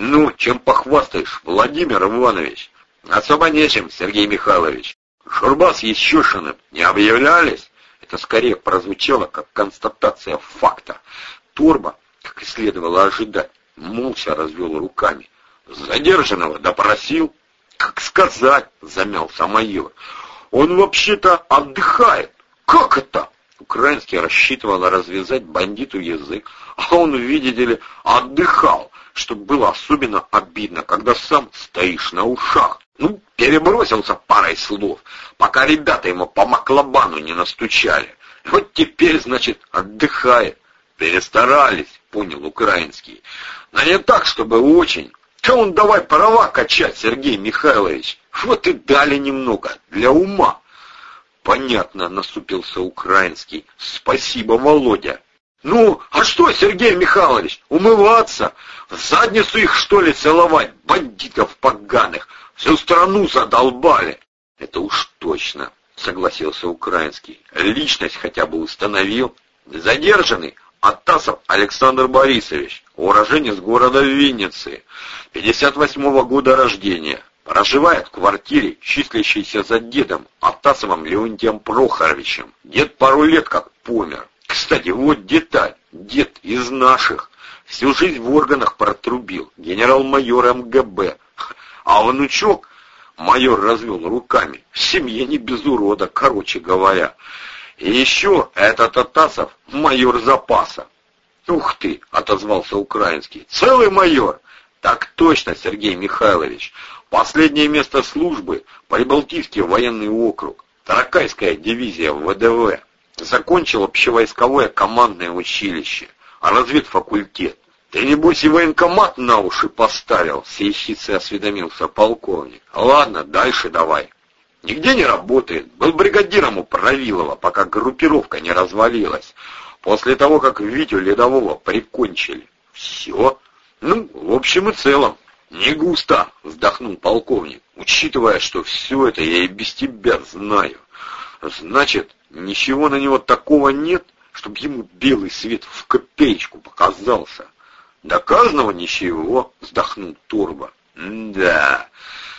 Ну, чем похвастаешь, Владимир Иванович? Особо нечем, Сергей Михайлович. Журба с Ещушиным не объявлялись? Это скорее прозвучало, как констатация факта. Турбо, как и следовало ожидать, молча развел руками. Задержанного допросил? Как сказать, замял Самоилов. Он вообще-то отдыхает. Как это? Украинский рассчитывал развязать бандиту язык, а он, видите ли, отдыхал, чтобы было особенно обидно, когда сам стоишь на ушах. Ну, перебросился парой слов, пока ребята ему по маклобану не настучали. Вот теперь, значит, отдыхает. Перестарались, понял украинский. Но не так, чтобы очень. Да он давай права качать, Сергей Михайлович. Вот и дали немного, для ума. Понятно, наступился украинский. Спасибо, Володя. Ну, а что, Сергей Михайлович, умываться? В задницу их, что ли, целовать, бандитов поганых? Всю страну задолбали. Это уж точно, согласился украинский. Личность хотя бы установил. Задержанный Атасов Александр Борисович, уроженец города Винницы, 58-го года рождения, проживает в квартире, числящейся за дедом Атасовым Леонтием Прохоровичем. Дед пару лет как помер. Кстати, вот деталь. Дед из наших. Всю жизнь в органах протрубил. Генерал-майор МГБ. А внучок, майор развел руками, в семье не без урода, короче говоря. И еще этот Атасов майор запаса. «Ух ты!» — отозвался украинский. «Целый майор!» «Так точно, Сергей Михайлович. Последнее место службы — Прибалтийский военный округ, Таракайская дивизия ВДВ. Закончил общевойсковое командное училище, а разведфакультет. Ты, небось, и военкомат на уши поставил, с ехицей осведомился полковник. Ладно, дальше давай. Нигде не работает. Был бригадиром у Правилова, пока группировка не развалилась. После того, как Витю Ледового прикончили. Все. Ну, в общем и целом. Не густо, вздохнул полковник, учитывая, что все это я и без тебя знаю. Значит, ничего на него такого нет, чтобы ему белый свет в копеечку показался. Доказанного ничего, вздохнул Турбо. Да.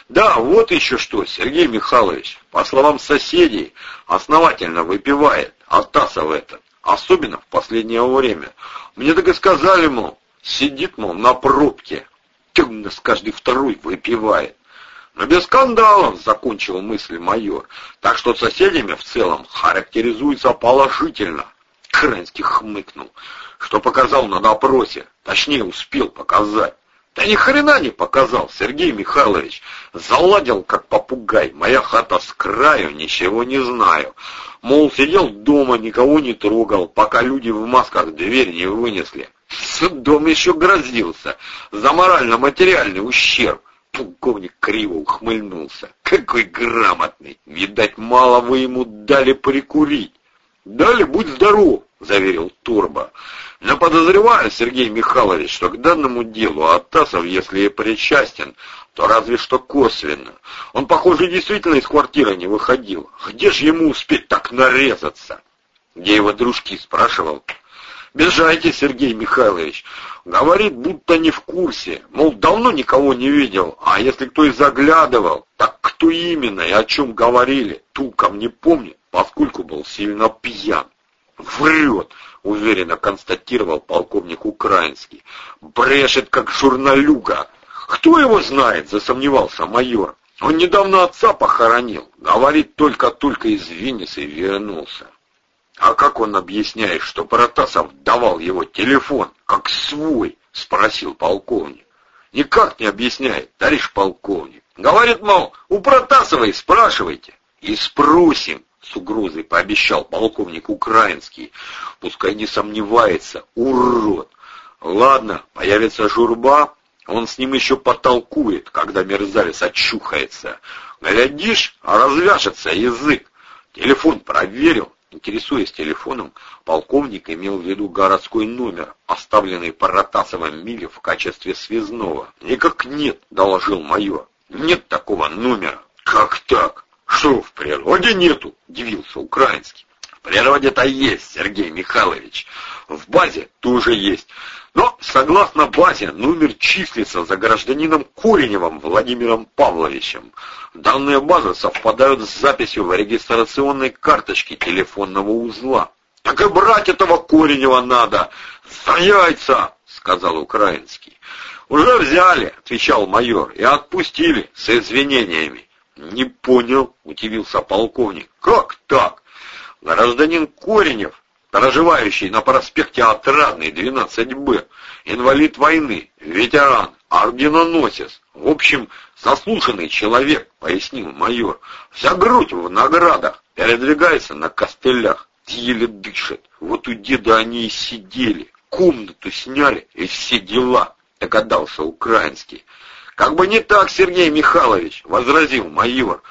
Да, вот еще что, Сергей Михайлович, по словам соседей, основательно выпивает, Алтасов этот, особенно в последнее время. Мне так и сказали, мол, сидит, мол, на пробке, темно с каждый второй выпивает. Но без скандалов, закончил мысль майор, так что соседями в целом характеризуется положительно. Крынский хмыкнул, что показал на допросе, точнее успел показать. Да ни хрена не показал, Сергей Михайлович. Заладил, как попугай. Моя хата с краю, ничего не знаю. Мол, сидел дома, никого не трогал, пока люди в масках дверь не вынесли. Дом еще грозился. За морально-материальный ущерб. Полковник криво ухмыльнулся. Какой грамотный. Видать, мало вы ему дали прикурить. Дали, будь здоров, заверил Турбо. Но подозреваю, Сергей Михайлович, что к данному делу Атасов, если и причастен, то разве что косвенно. Он, похоже, действительно из квартиры не выходил. Где же ему успеть так нарезаться? Где его дружки, спрашивал. Бежайте, Сергей Михайлович. Говорит, будто не в курсе. Мол, давно никого не видел. А если кто и заглядывал, так кто именно и о чем говорили, толком не помнит, поскольку был сильно пьян. Врет, уверенно констатировал полковник Украинский. Брешет, как журналюга. Кто его знает, засомневался майор. Он недавно отца похоронил. Говорит, только-только из Винницы вернулся. А как он объясняет, что Протасов давал его телефон, как свой? Спросил полковник. Никак не объясняет, товарищ полковник. Говорит, мол, у Протасовой спрашивайте. И спросим, с угрозой пообещал полковник Украинский. Пускай не сомневается, урод. Ладно, появится журба, он с ним еще потолкует, когда мерзавец очухается. Глядишь, развяжется язык. Телефон проверил. Интересуясь телефоном, полковник имел в виду городской номер, оставленный по Ротасовым миле в качестве связного. «Никак нет», — доложил майор. «Нет такого номера». «Как так?» «Что, в природе нету?» — удивился украинский. «В природе-то есть, Сергей Михайлович. В базе тоже есть. Но, согласно базе, номер числится за гражданином Кореневым Владимиром Павловичем. Данные базы совпадают с записью в регистрационной карточке телефонного узла. «Так и брать этого Коренева надо! За яйца!» — сказал украинский. «Уже взяли», — отвечал майор, — «и отпустили с извинениями». «Не понял», — удивился полковник. «Как так?» Гражданин Коренев, проживающий на проспекте Отрадный, 12Б, инвалид войны, ветеран, орденоносец, в общем, заслуженный человек, пояснил майор. Вся грудь в наградах, передвигается на костылях, еле дышит. Вот у деда они и сидели, комнату сняли и все дела, догадался украинский. «Как бы не так, Сергей Михайлович!» — возразил майор.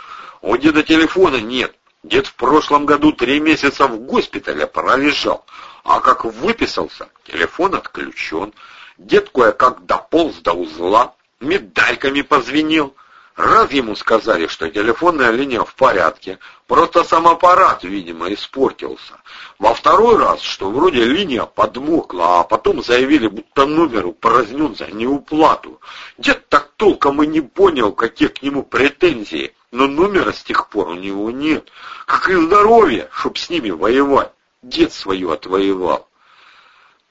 «У деда телефона нет. Дед в прошлом году три месяца в госпитале пролежал, а как выписался, телефон отключен. Дед кое-как дополз до узла, медальками позвенел». Раз ему сказали, что телефонная линия в порядке, просто сам аппарат, видимо, испортился. Во второй раз, что вроде линия подмокла, а потом заявили, будто номер упразднен за неуплату. Дед так толком и не понял, какие к нему претензии, но номера с тех пор у него нет. Как и здоровье, чтоб с ними воевать. Дед свою отвоевал.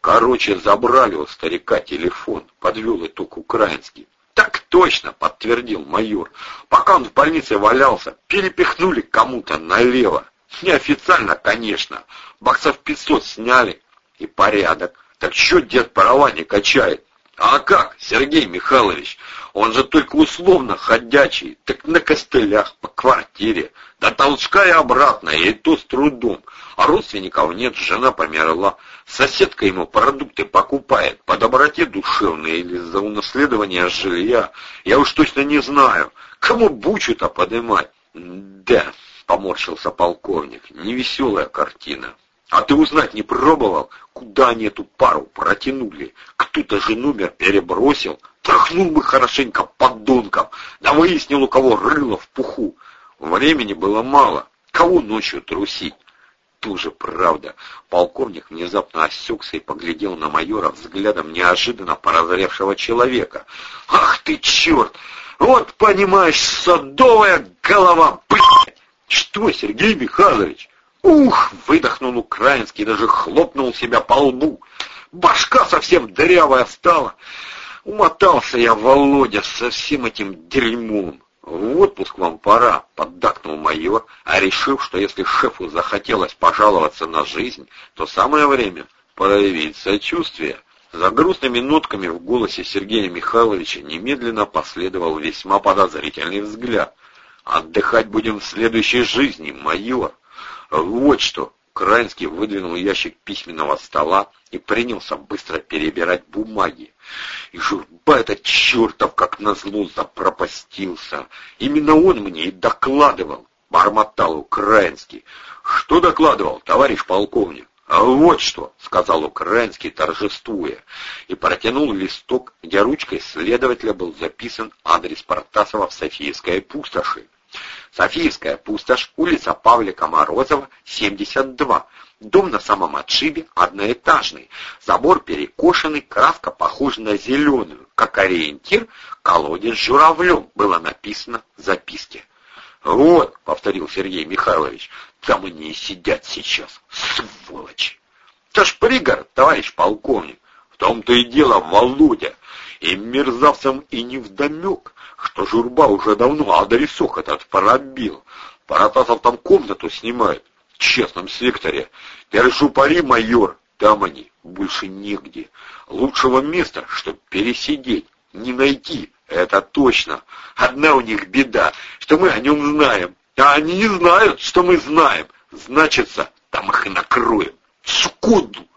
Короче, забрали у старика телефон, подвел итог украинский. «Так точно!» — подтвердил майор. «Пока он в больнице валялся, перепихнули кому-то налево. Неофициально, конечно. Баксов 500 сняли. И порядок. Так что дед права не качает? А как, Сергей Михайлович? Он же только условно ходячий, так на костылях, по квартире. До толчка и обратно, и то с трудом. А родственников нет, жена померла. Соседка ему продукты покупает по доброте душевной или за унаследование жилья. Я уж точно не знаю. Кому бучу-то подымать? Да, поморщился полковник, невеселая картина. А ты узнать не пробовал, куда они эту пару протянули? Кто-то же номер перебросил. Трахнул бы хорошенько подонком, да выяснил, у кого рыло в пуху. Времени было мало. Кого ночью трусить? Тоже правда. Полковник внезапно осекся и поглядел на майора взглядом неожиданно поразревшего человека. «Ах ты, черт! Вот, понимаешь, садовая голова, блядь! Что, Сергей Михайлович?» «Ух!» — выдохнул украинский, даже хлопнул себя по лбу. «Башка совсем дырявая стала!» Умотался я, Володя, со всем этим дерьмом. «В отпуск вам пора», — поддакнул майор, а решив, что если шефу захотелось пожаловаться на жизнь, то самое время проявить сочувствие. За грустными нотками в голосе Сергея Михайловича немедленно последовал весьма подозрительный взгляд. «Отдыхать будем в следующей жизни, майор». «Вот что!» Краинский выдвинул ящик письменного стола и принялся быстро перебирать бумаги. И журба этот чертов, как назло, запропастился. Именно он мне и докладывал, бормотал Украинский. Что докладывал, товарищ полковник? «А вот что», — сказал Украинский, торжествуя, и протянул листок, где ручкой следователя был записан адрес Протасова в Софийской пустоши. Софийская пустошь, улица Павлика Морозова, 72. Дом на самом отшибе, одноэтажный. Забор перекошенный, краска похожа на зеленую. Как ориентир, колодец с журавлем, было написано в записке. «Вот», — повторил Сергей Михайлович, — «там они и сидят сейчас, сволочи». «Это ж пригород, товарищ полковник. В том-то и дело, Володя. И мерзавцам и невдомек, что журба уже давно адресок этот пробил. Паратасов там комнату снимает в честном секторе. Держу пари, майор, там они, больше негде. Лучшего места, чтобы пересидеть, не найти, это точно. Одна у них беда, что мы о нем знаем, а они не знают, что мы знаем. Значится, там их и накроем. Скуду!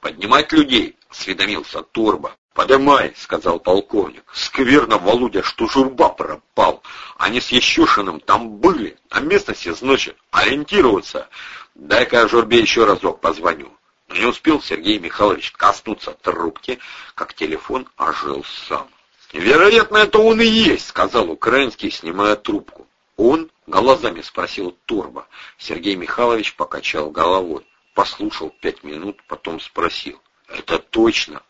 Поднимать людей, осведомился Турбо. «Подымай», — сказал полковник. «Скверно, Володя, что журба пропал. Они с Ещушиным там были, а местности, значит, ориентироваться. Дай-ка журбе еще разок позвоню». Не успел Сергей Михайлович коснуться трубки, как телефон ожил сам. «Вероятно, это он и есть», — сказал украинский, снимая трубку. «Он?» — глазами спросил Турбо. Сергей Михайлович покачал головой, послушал пять минут, потом спросил. «Это точно?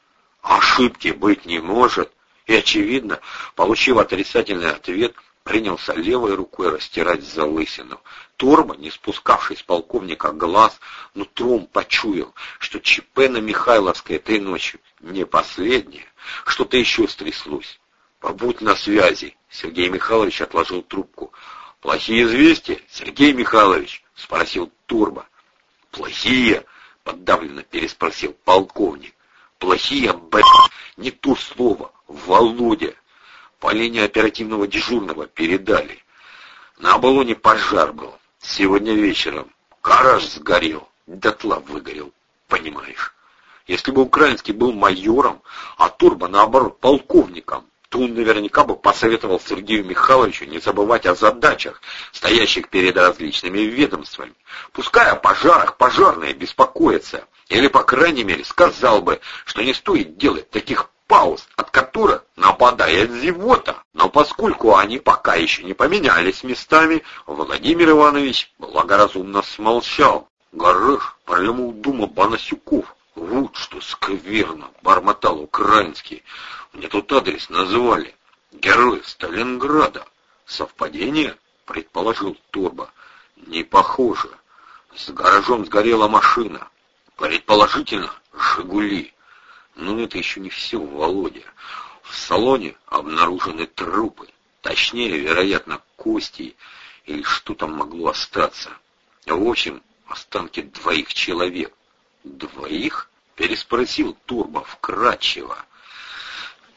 Ошибки быть не может?» И, очевидно, получив отрицательный ответ, принялся левой рукой растирать залысину. Торба, не спускавший с полковника глаз, нутром почуял, что ЧП на Михайловской этой ночью не последнее, что-то еще стряслось. «Побудь на связи!» — Сергей Михайлович отложил трубку. «Плохие известия, Сергей Михайлович?» — спросил Турбо. «Плохие?» — подавленно переспросил полковник. «Плохие, блядь, не то слово, Володя!» По линии оперативного дежурного передали. На Оболоне пожар был. Сегодня вечером. Гараж сгорел. Дотла выгорел. Понимаешь? Если бы Украинский был майором, а Турбо, наоборот, полковником, то он наверняка бы посоветовал Сергею Михайловичу не забывать о задачах, стоящих перед различными ведомствами. Пускай о пожарах пожарные беспокоятся, или, по крайней мере, сказал бы, что не стоит делать таких пауз, от которых нападает зевота. Но поскольку они пока еще не поменялись местами, Владимир Иванович благоразумно смолчал. Гараж прямо дума Банасюков. Вот что скверно, бормотал украинский. Мне тут адрес назвали. Герой Сталинграда. Совпадение? Предположил Турбо. Не похоже. С гаражом сгорела машина. Предположительно, «Жигули». Но это еще не все, Володя. В салоне обнаружены трупы. Точнее, вероятно, кости или что там могло остаться. В общем, останки двоих человек. Двоих? Переспросил Турбо вкратчиво.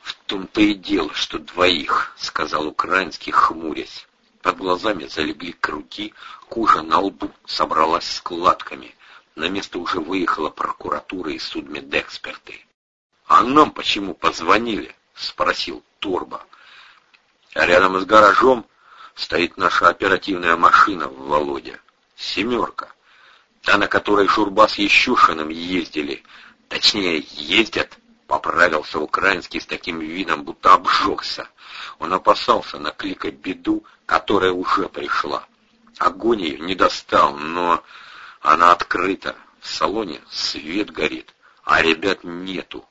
В том-то и дело, что двоих, сказал украинский, хмурясь. Под глазами залегли круги, кожа на лбу собралась складками. На место уже выехала прокуратура и судмедэксперты. «А нам почему позвонили?» — спросил Торба. рядом с гаражом стоит наша оперативная машина, Володя. «Семерка». Та, на которой Шурба с Ещушиным ездили. Точнее, ездят, поправился украинский с таким видом, будто обжегся. Он опасался накликать беду, которая уже пришла. Огонь ее не достал, но она открыта. В салоне свет горит, а ребят нету.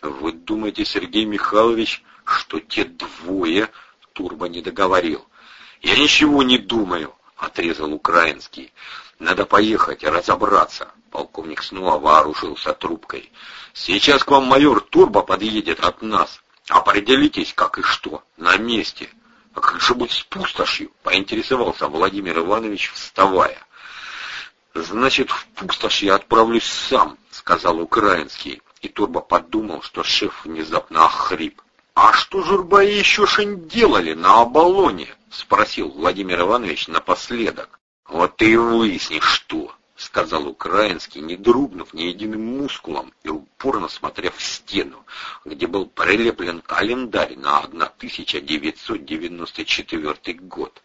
Вы думаете, Сергей Михайлович, что те двое... Турбо не договорил. Я ничего не думаю, отрезал украинский. Надо поехать разобраться. Полковник снова вооружился трубкой. Сейчас к вам майор Турбо подъедет от нас. Определитесь, как и что, на месте. А как же быть с пустошью? Поинтересовался Владимир Иванович, вставая. Значит, в пустошь я отправлюсь сам, сказал украинский и Турбо подумал, что шеф внезапно охрип. «А что Журба и еще шень делали на Оболоне?» — спросил Владимир Иванович напоследок. «Вот ты и выясни, что!» — сказал украинский, не дрогнув ни единым мускулом и упорно смотря в стену, где был прилеплен календарь на 1994 год.